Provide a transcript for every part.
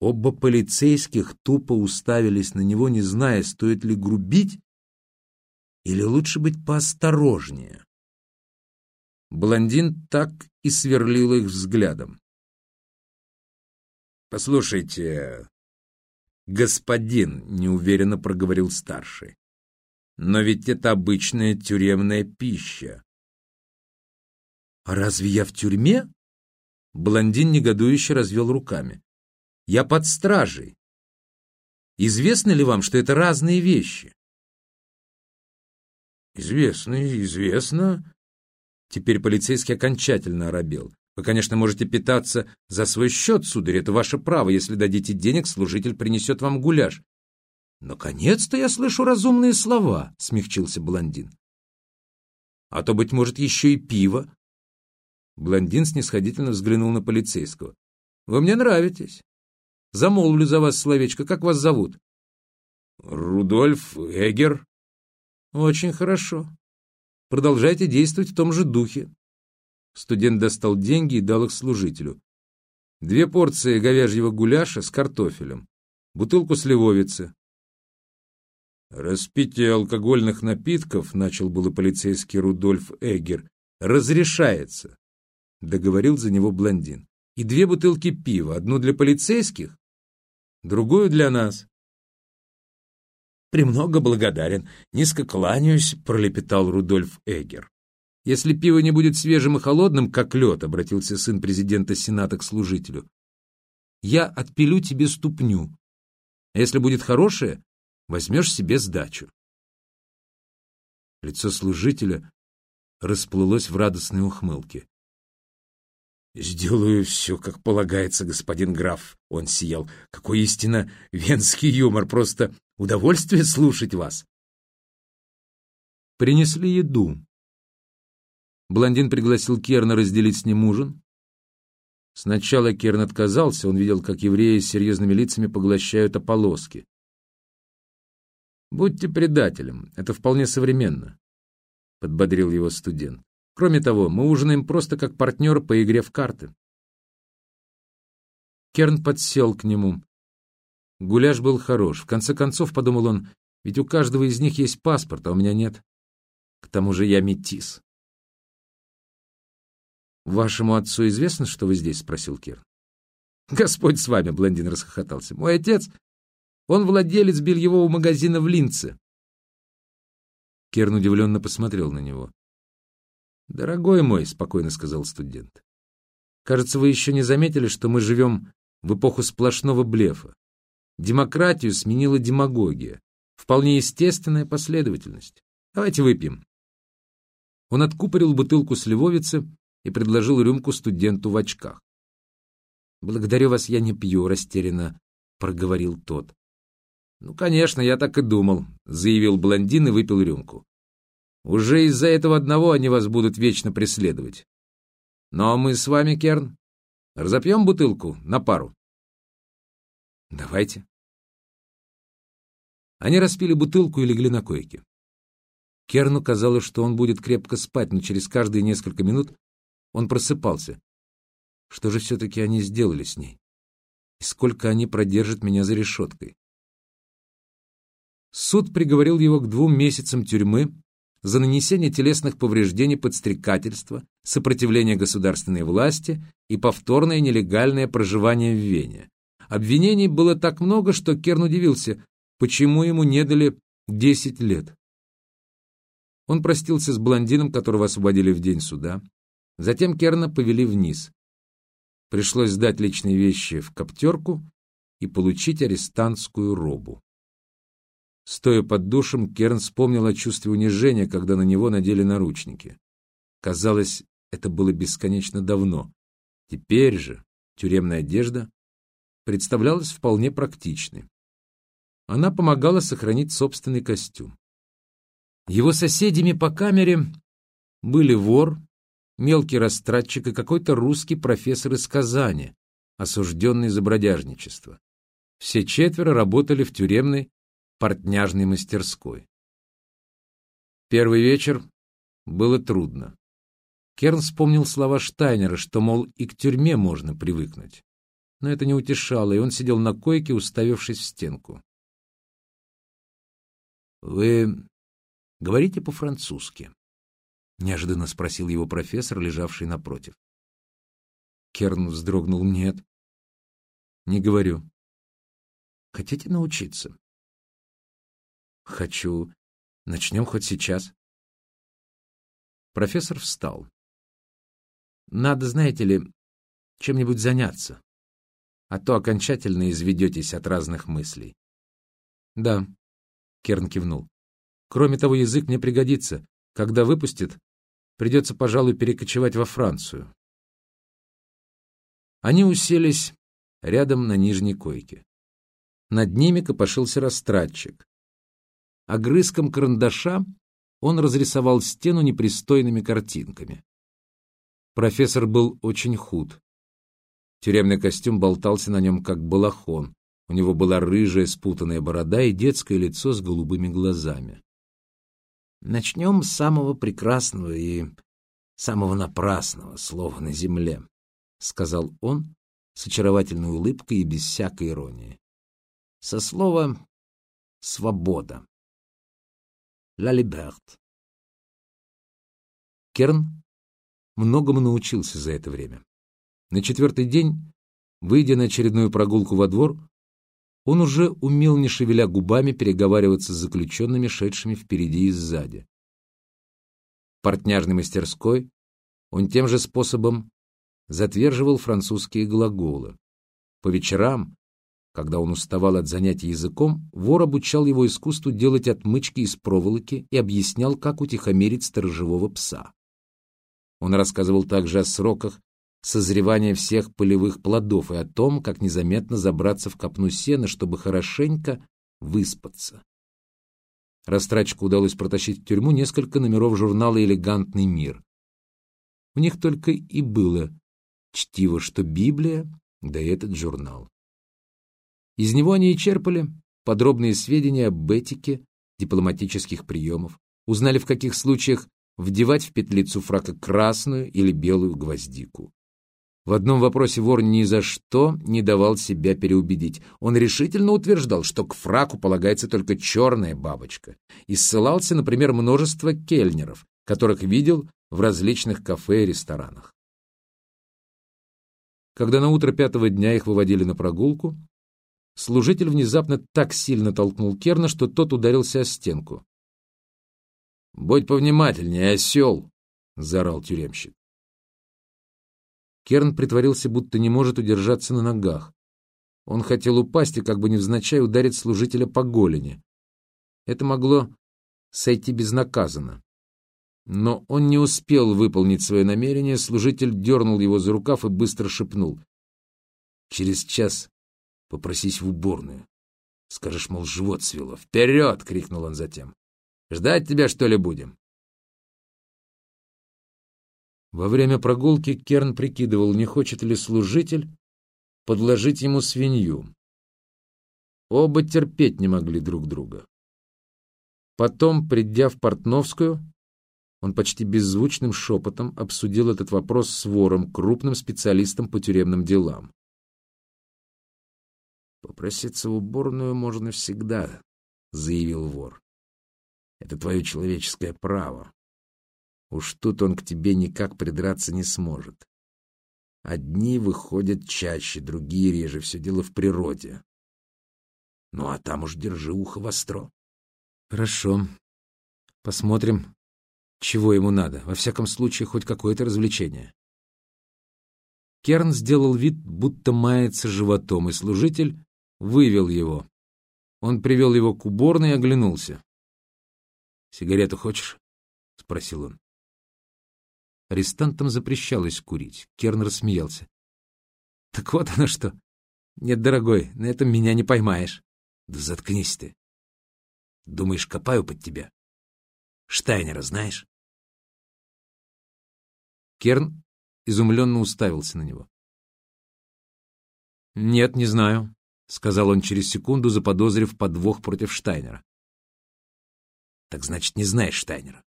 Оба полицейских тупо уставились на него, не зная, стоит ли грубить или лучше быть поосторожнее. Блондин так и сверлил их взглядом. «Послушайте, господин», — неуверенно проговорил старший, «но ведь это обычная тюремная пища». «А разве я в тюрьме?» Блондин негодующе развел руками. «Я под стражей. Известно ли вам, что это разные вещи?» «Известно, известно». Теперь полицейский окончательно оробел. Вы, конечно, можете питаться за свой счет, сударь, это ваше право. Если дадите денег, служитель принесет вам гуляш. Наконец-то я слышу разумные слова, смягчился блондин. А то, быть может, еще и пиво. Блондин снисходительно взглянул на полицейского. Вы мне нравитесь. Замолвлю за вас словечко. Как вас зовут? Рудольф Эгер. Очень хорошо. Продолжайте действовать в том же духе. Студент достал деньги и дал их служителю. Две порции говяжьего гуляша с картофелем, бутылку сливовицы. «Распитие алкогольных напитков», — начал было полицейский Рудольф Эггер, — «разрешается», — договорил за него блондин. «И две бутылки пива, одну для полицейских, другую для нас». «Премного благодарен, низко кланяюсь», — пролепетал Рудольф Эггер. Если пиво не будет свежим и холодным, как лед, — обратился сын президента Сената к служителю, — я отпилю тебе ступню. А если будет хорошее, возьмешь себе сдачу. Лицо служителя расплылось в радостной ухмылке. «Сделаю все, как полагается, господин граф», — он сиял. «Какой истинно венский юмор! Просто удовольствие слушать вас!» Принесли еду. Блондин пригласил Керна разделить с ним ужин. Сначала Керн отказался, он видел, как евреи с серьезными лицами поглощают ополоски. «Будьте предателем, это вполне современно», — подбодрил его студент. «Кроме того, мы ужинаем просто как партнер по игре в карты». Керн подсел к нему. Гуляш был хорош. В конце концов, подумал он, ведь у каждого из них есть паспорт, а у меня нет. К тому же я метис. «Вашему отцу известно, что вы здесь?» — спросил Кир. «Господь с вами!» — блондин расхохотался. «Мой отец, он владелец бельевого магазина в Линце». Керн удивленно посмотрел на него. «Дорогой мой», — спокойно сказал студент, — «кажется, вы еще не заметили, что мы живем в эпоху сплошного блефа. Демократию сменила демагогия. Вполне естественная последовательность. Давайте выпьем». Он откупорил бутылку сливовицы и предложил рюмку студенту в очках. «Благодарю вас, я не пью», — растерянно проговорил тот. «Ну, конечно, я так и думал», — заявил блондин и выпил рюмку. «Уже из-за этого одного они вас будут вечно преследовать. Но мы с вами, Керн, разопьем бутылку на пару». «Давайте». Они распили бутылку и легли на койке. Керну казалось, что он будет крепко спать, но через каждые несколько минут он просыпался. Что же все-таки они сделали с ней? И сколько они продержат меня за решеткой? Суд приговорил его к двум месяцам тюрьмы за нанесение телесных повреждений подстрекательства, сопротивление государственной власти и повторное нелегальное проживание в Вене. Обвинений было так много, что Керн удивился, почему ему не дали 10 лет. Он простился с блондином, которого освободили в день суда, Затем Керна повели вниз. Пришлось сдать личные вещи в коптерку и получить арестантскую робу. Стоя под душем, Керн вспомнил о чувстве унижения, когда на него надели наручники. Казалось, это было бесконечно давно. Теперь же тюремная одежда представлялась вполне практичной. Она помогала сохранить собственный костюм. Его соседями по камере были вор, мелкий растратчик и какой-то русский профессор из Казани, осужденный за бродяжничество. Все четверо работали в тюремной портняжной мастерской. Первый вечер было трудно. Керн вспомнил слова Штайнера, что, мол, и к тюрьме можно привыкнуть. но это не утешало, и он сидел на койке, уставившись в стенку. «Вы говорите по-французски?» — неожиданно спросил его профессор, лежавший напротив. Керн вздрогнул. «Нет, не говорю. Хотите научиться?» «Хочу. Начнем хоть сейчас». Профессор встал. «Надо, знаете ли, чем-нибудь заняться, а то окончательно изведетесь от разных мыслей». «Да», — Керн кивнул. «Кроме того, язык мне пригодится. Когда выпустит, придется, пожалуй, перекочевать во Францию». Они уселись рядом на нижней койке. Над ними копошился растратчик. Огрызком карандаша он разрисовал стену непристойными картинками. Профессор был очень худ. Тюремный костюм болтался на нем, как балахон. У него была рыжая спутанная борода и детское лицо с голубыми глазами. Начнем с самого прекрасного и самого напрасного слова на земле, — сказал он с очаровательной улыбкой и без всякой иронии. Со слова «свобода». «La liberté». Керн многому научился за это время. На четвертый день, выйдя на очередную прогулку во двор, он уже умел, не шевеля губами, переговариваться с заключенными, шедшими впереди и сзади. В портняжной мастерской он тем же способом затверживал французские глаголы. По вечерам, когда он уставал от занятий языком, вор обучал его искусству делать отмычки из проволоки и объяснял, как утихомирить сторожевого пса. Он рассказывал также о сроках созревания всех полевых плодов и о том, как незаметно забраться в копну сена, чтобы хорошенько выспаться. Растратчику удалось протащить в тюрьму несколько номеров журнала «Элегантный мир». У них только и было чтиво, что Библия, да и этот журнал. Из него они и черпали подробные сведения об этике дипломатических приемов, узнали, в каких случаях вдевать в петлицу фрака красную или белую гвоздику. В одном вопросе вор ни за что не давал себя переубедить. Он решительно утверждал, что к фраку полагается только черная бабочка, и ссылался, например, множество кельнеров, которых видел в различных кафе и ресторанах. Когда на утро пятого дня их выводили на прогулку, служитель внезапно так сильно толкнул Керна, что тот ударился о стенку. «Будь повнимательнее, осел!» — заорал тюремщик. Керн притворился, будто не может удержаться на ногах. Он хотел упасть и как бы невзначай ударить служителя по голени. Это могло сойти безнаказанно. Но он не успел выполнить свое намерение, служитель дернул его за рукав и быстро шепнул. «Через час попросись в уборную. Скажешь, мол, живот свело. Вперед!» — крикнул он затем. «Ждать тебя, что ли, будем?» Во время прогулки Керн прикидывал, не хочет ли служитель подложить ему свинью. Оба терпеть не могли друг друга. Потом, придя в Портновскую, он почти беззвучным шепотом обсудил этот вопрос с вором, крупным специалистом по тюремным делам. «Попроситься в уборную можно всегда», — заявил вор. «Это твое человеческое право. Уж тут он к тебе никак придраться не сможет. Одни выходят чаще, другие реже. Все дело в природе. Ну, а там уж держи ухо востро. Хорошо. Посмотрим, чего ему надо. Во всяком случае, хоть какое-то развлечение. Керн сделал вид, будто мается животом, и служитель вывел его. Он привел его к уборной и оглянулся. «Сигарету хочешь?» — спросил он. Арестантам запрещалось курить. Керн рассмеялся. «Так вот оно что. Нет, дорогой, на этом меня не поймаешь». «Да заткнись ты. Думаешь, копаю под тебя? Штайнера знаешь?» Керн изумленно уставился на него. «Нет, не знаю», — сказал он через секунду, заподозрив подвох против Штайнера. «Так значит, не знаешь Штайнера?»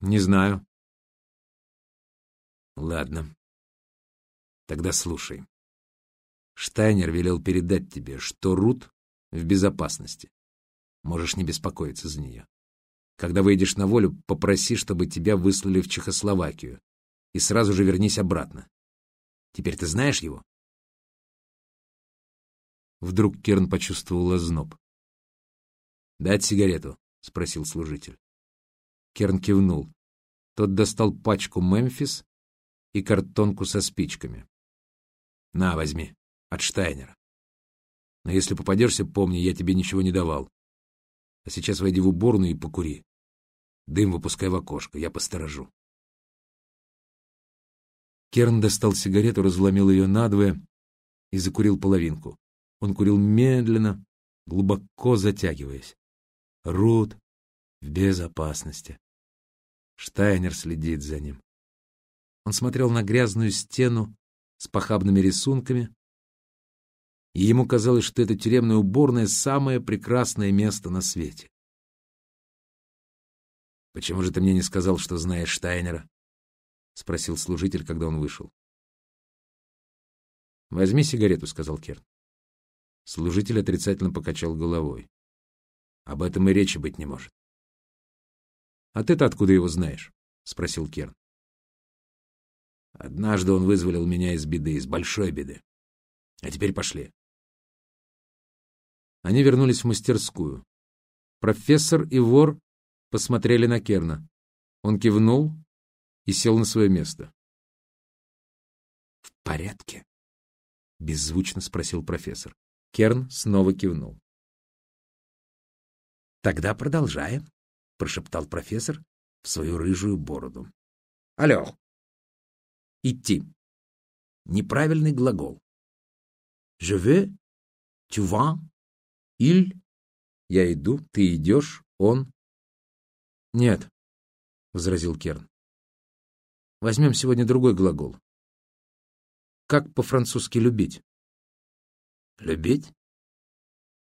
«Не знаю», Ладно. Тогда слушай. Штайнер велел передать тебе, что Рут в безопасности. Можешь не беспокоиться за нее. Когда выйдешь на волю, попроси, чтобы тебя выслали в Чехословакию. И сразу же вернись обратно. Теперь ты знаешь его? Вдруг Керн почувствовал озноб. «Дать сигарету?» — спросил служитель. Керн кивнул. Тот достал пачку «Мемфис» и картонку со спичками. «На, возьми, от Штайнера. Но если попадешься, помни, я тебе ничего не давал. А сейчас войди в уборную и покури. Дым выпускай в окошко, я посторожу». Керн достал сигарету, разломил ее надвое и закурил половинку. Он курил медленно, глубоко затягиваясь. Рут в безопасности. Штайнер следит за ним. Он смотрел на грязную стену с похабными рисунками, и ему казалось, что эта тюремная уборная — самое прекрасное место на свете. «Почему же ты мне не сказал, что знаешь Штайнера?» — спросил служитель, когда он вышел. «Возьми сигарету», — сказал Керн. Служитель отрицательно покачал головой. «Об этом и речи быть не может. «А ты-то откуда его знаешь?» — спросил Керн. «Однажды он вызволил меня из беды, из большой беды. А теперь пошли». Они вернулись в мастерскую. Профессор и вор посмотрели на Керна. Он кивнул и сел на свое место. «В порядке?» — беззвучно спросил профессор. Керн снова кивнул. «Тогда продолжаем», — прошептал профессор в свою рыжую бороду. «Алло!» «Идти». Неправильный глагол. «Je veux», «tu vas», «il», «я иду», «ты идешь», «он». «Нет», — возразил Керн. «Возьмем сегодня другой глагол. Как по-французски «любить»?» «Любить»?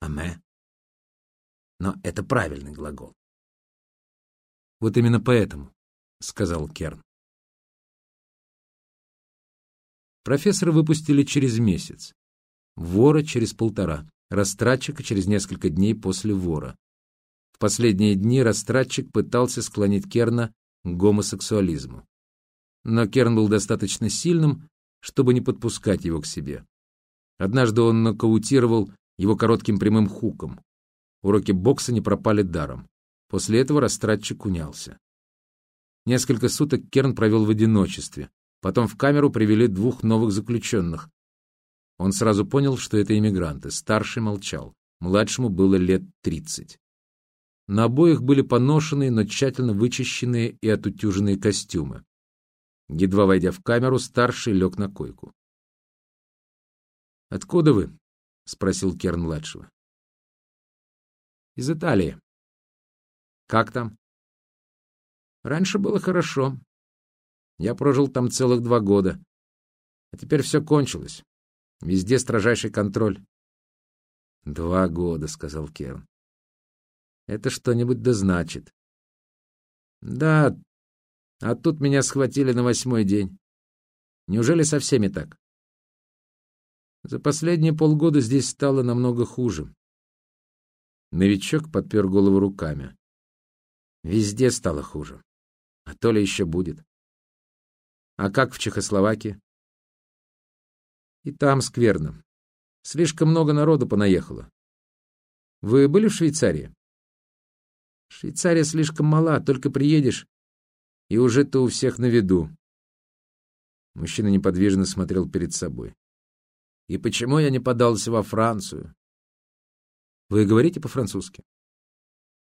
«Аме». Но это правильный глагол. Вот именно поэтому, — сказал Керн. Профессора выпустили через месяц, вора через полтора, растратчика через несколько дней после вора. В последние дни растратчик пытался склонить Керна к гомосексуализму. Но Керн был достаточно сильным, чтобы не подпускать его к себе. Однажды он нокаутировал его коротким прямым хуком. Уроки бокса не пропали даром. После этого растратчик унялся. Несколько суток Керн провел в одиночестве. Потом в камеру привели двух новых заключенных. Он сразу понял, что это иммигранты. Старший молчал. Младшему было лет тридцать. На обоих были поношенные, но тщательно вычищенные и отутюженные костюмы. Едва войдя в камеру, старший лег на койку. «Откуда вы?» — спросил Керн-младшего. «Из Италии», как там? Раньше было хорошо. Я прожил там целых два года. А теперь все кончилось. Везде строжайший контроль. Два года, сказал Керн. Это что-нибудь да значит. Да, а тут меня схватили на восьмой день. Неужели со всеми так? За последние полгода здесь стало намного хуже. Новичок подпер голову руками. Везде стало хуже. А то ли еще будет. А как в Чехословакии? И там скверно. Слишком много народу понаехало. Вы были в Швейцарии? Швейцария слишком мала, только приедешь, и уже ты у всех на виду. Мужчина неподвижно смотрел перед собой. И почему я не подался во Францию? Вы говорите по-французски?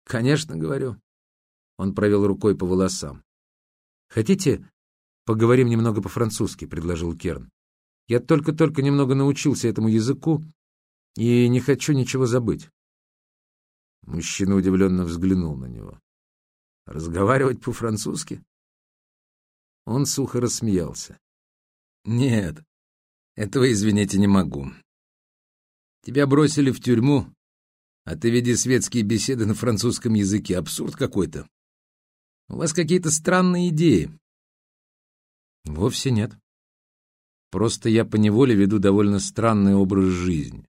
Конечно, говорю. Он провел рукой по волосам. «Хотите, поговорим немного по-французски?» — предложил Керн. «Я только-только немного научился этому языку и не хочу ничего забыть». Мужчина удивленно взглянул на него. «Разговаривать по-французски?» Он сухо рассмеялся. «Нет, этого, извините, не могу. Тебя бросили в тюрьму, а ты веди светские беседы на французском языке. Абсурд какой-то. У вас какие-то странные идеи. Вовсе нет. Просто я поневоле веду довольно странный образ жизни.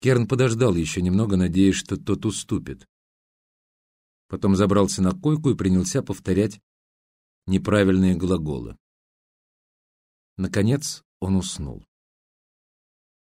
Керн подождал еще немного, надеясь, что тот уступит. Потом забрался на койку и принялся повторять неправильные глаголы. Наконец он уснул.